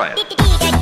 try it.